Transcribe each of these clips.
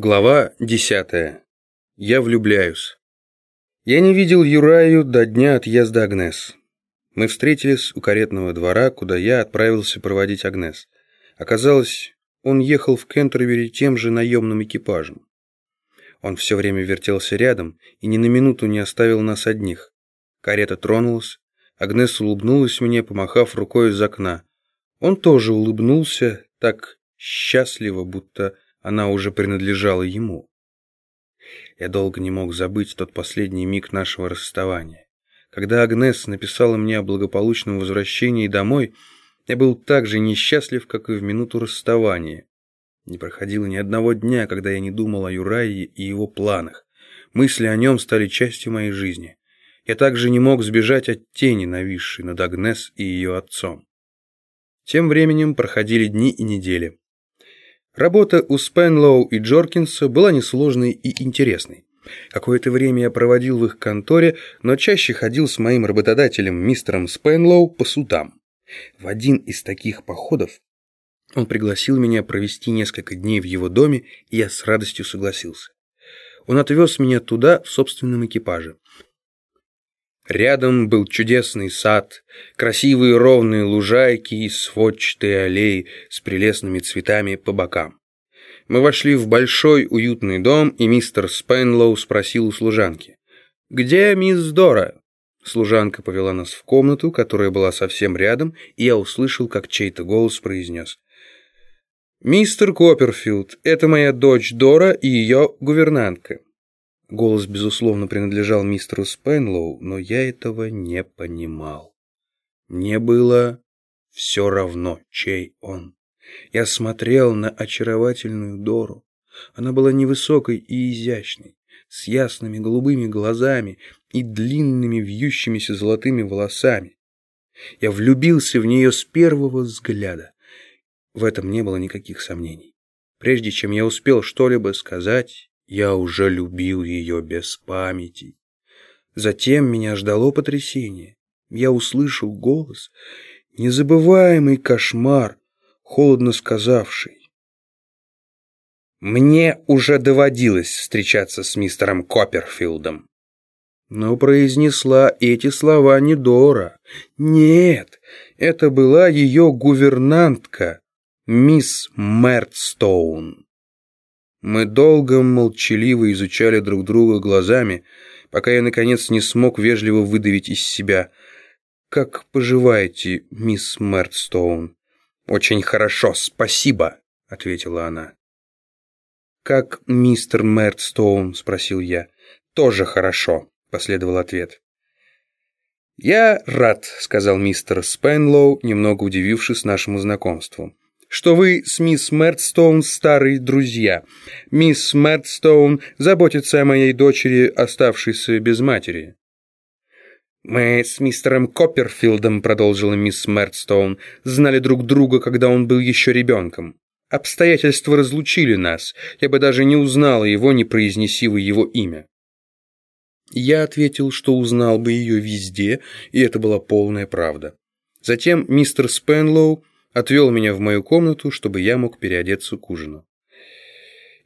Глава десятая. Я влюбляюсь. Я не видел Юраю до дня отъезда Агнес. Мы встретились у каретного двора, куда я отправился проводить Агнес. Оказалось, он ехал в Кентербери тем же наемным экипажем. Он все время вертелся рядом и ни на минуту не оставил нас одних. Карета тронулась, Агнес улыбнулась мне, помахав рукой из окна. Он тоже улыбнулся, так счастливо, будто она уже принадлежала ему. Я долго не мог забыть тот последний миг нашего расставания. Когда Агнес написала мне о благополучном возвращении домой, я был так же несчастлив, как и в минуту расставания. Не проходило ни одного дня, когда я не думал о Юрае и его планах. Мысли о нем стали частью моей жизни. Я также не мог сбежать от тени, нависшей над Агнес и ее отцом. Тем временем проходили дни и недели. Работа у Спенлоу и Джоркинса была несложной и интересной. Какое-то время я проводил в их конторе, но чаще ходил с моим работодателем, мистером Спенлоу, по судам. В один из таких походов он пригласил меня провести несколько дней в его доме, и я с радостью согласился. Он отвез меня туда в собственном экипаже. Рядом был чудесный сад, красивые ровные лужайки и сводчатые аллеи с прелестными цветами по бокам. Мы вошли в большой уютный дом, и мистер Спенлоу спросил у служанки. «Где мисс Дора?» Служанка повела нас в комнату, которая была совсем рядом, и я услышал, как чей-то голос произнес. «Мистер Копперфилд, это моя дочь Дора и ее гувернантка». Голос, безусловно, принадлежал мистеру Спенлоу, но я этого не понимал. Мне было все равно, чей он. Я смотрел на очаровательную Дору. Она была невысокой и изящной, с ясными голубыми глазами и длинными вьющимися золотыми волосами. Я влюбился в нее с первого взгляда. В этом не было никаких сомнений. Прежде чем я успел что-либо сказать, я уже любил ее без памяти. Затем меня ждало потрясение. Я услышал голос, незабываемый кошмар, холодно сказавший. Мне уже доводилось встречаться с мистером Копперфилдом. Но произнесла эти слова не Дора. Нет, это была ее гувернантка, мисс Мертстоун. Мы долго молчаливо изучали друг друга глазами, пока я, наконец, не смог вежливо выдавить из себя. «Как поживаете, мисс Мертстоун?» «Очень хорошо, спасибо», — ответила она. «Как мистер Мертстоун?» — спросил я. «Тоже хорошо», — последовал ответ. «Я рад», — сказал мистер Спенлоу, немного удивившись нашему знакомству что вы с мисс Мертстоун старые друзья. Мисс Мертстоун заботится о моей дочери, оставшейся без матери». «Мы с мистером Копперфилдом», — продолжила мисс Мертстоун, «знали друг друга, когда он был еще ребенком. Обстоятельства разлучили нас. Я бы даже не узнала его, не произнеси вы его имя». Я ответил, что узнал бы ее везде, и это была полная правда. Затем мистер Спенлоу отвел меня в мою комнату, чтобы я мог переодеться к ужину.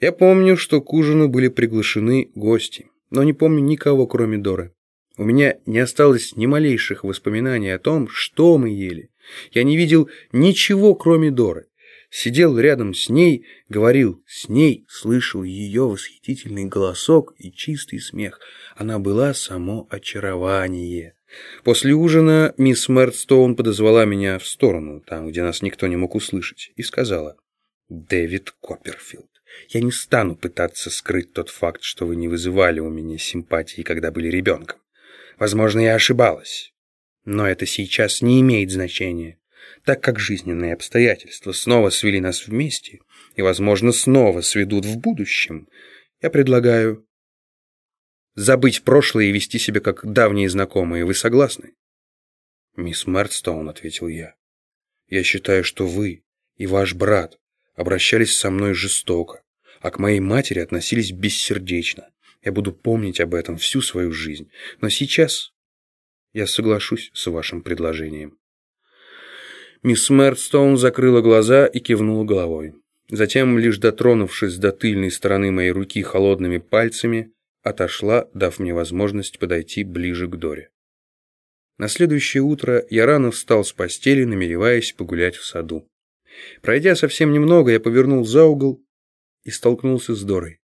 Я помню, что к ужину были приглашены гости, но не помню никого, кроме Доры. У меня не осталось ни малейших воспоминаний о том, что мы ели. Я не видел ничего, кроме Доры. Сидел рядом с ней, говорил с ней, слышал ее восхитительный голосок и чистый смех. Она была само очарование. После ужина мисс Мертстоун подозвала меня в сторону, там, где нас никто не мог услышать, и сказала, «Дэвид Копперфилд, я не стану пытаться скрыть тот факт, что вы не вызывали у меня симпатии, когда были ребенком. Возможно, я ошибалась, но это сейчас не имеет значения, так как жизненные обстоятельства снова свели нас вместе и, возможно, снова сведут в будущем. Я предлагаю Забыть прошлое и вести себя как давние знакомые. Вы согласны? Мисс Мертстоун, ответил я. Я считаю, что вы и ваш брат обращались со мной жестоко, а к моей матери относились бессердечно. Я буду помнить об этом всю свою жизнь. Но сейчас я соглашусь с вашим предложением. Мисс Мертстоун закрыла глаза и кивнула головой. Затем, лишь дотронувшись до тыльной стороны моей руки холодными пальцами, отошла, дав мне возможность подойти ближе к Доре. На следующее утро я рано встал с постели, намереваясь погулять в саду. Пройдя совсем немного, я повернул за угол и столкнулся с Дорой.